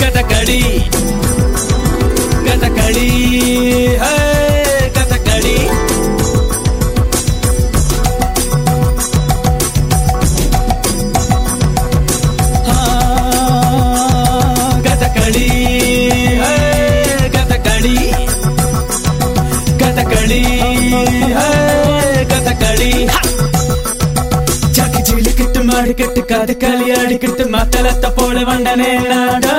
கதகடி कली। कथकली ஜாக்கு ஜிலுக்கிட்டு மாடுக்கிட்டு காது களி அடிக்கிட்டு மத்தலத்தை போல வண்டனே நாடே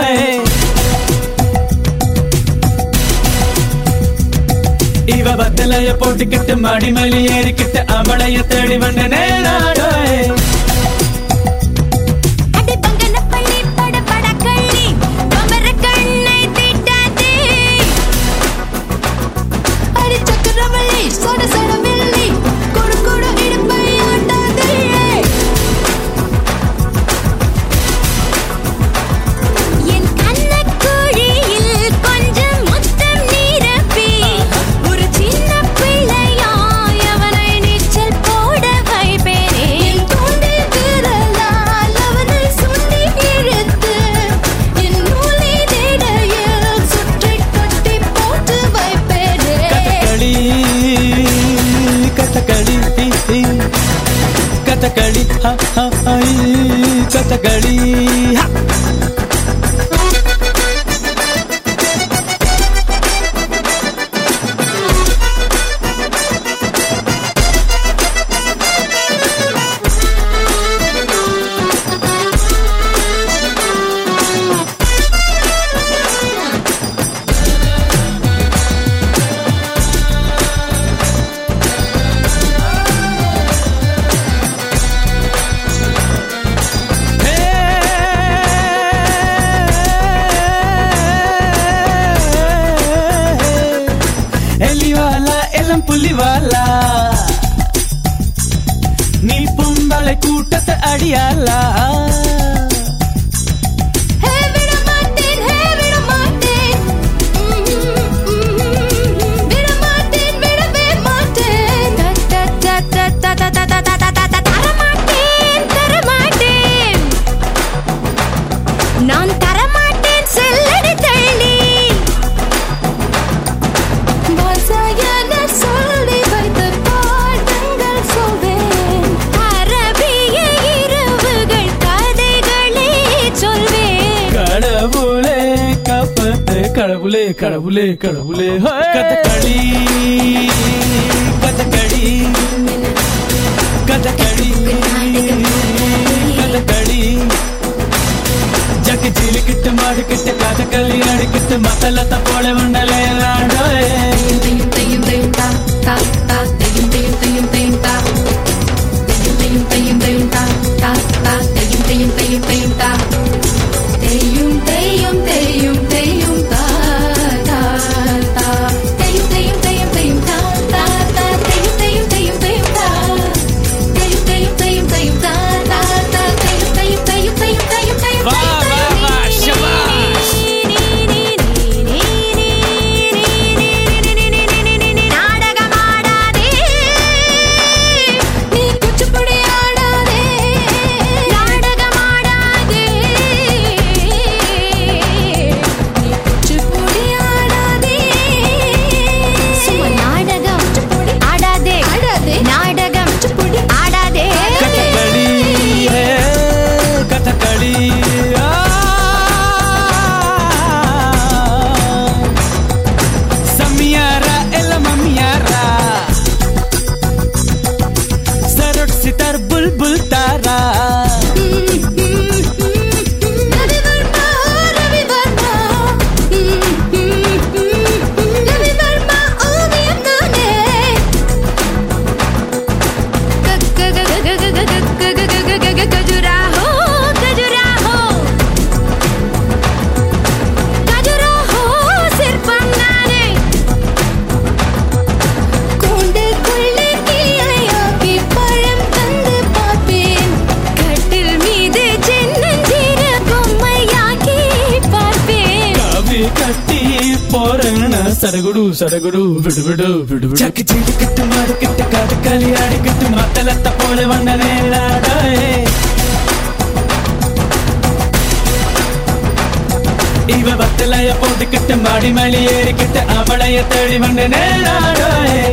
இவ பத்தலைய போட்டுக்கிட்டு மடிமலி ஏறிக்கிட்டு அவளைய தேடி வண்டனே நாடே ಚಟಗಳಿ ಹ ఇవాళ. నీ పొందల కూటత అడియాలా. కడబులే కడబులే కడబులే కథకళి కథకళి కథకళి కథకళి జగ చిలికిట్టు మాడికిట్టు కథకళి అడికిట్టు మతలత పోళ ఉండలే போறேன்னு சடகுடு சடகுடு விடுவிடு விடுவிடு சக்கி சீடிக்கிட்டு மாடிக்கிட்டு காது களி ஆடிக்கிட்டு மத்தலத்த போல வந்தனே நாடாயே இவ பத்தலைய போட்டுக்கிட்டு மாடி மலி ஏறிக்கிட்டு அவளைய தேடி வந்தனே நாடாயே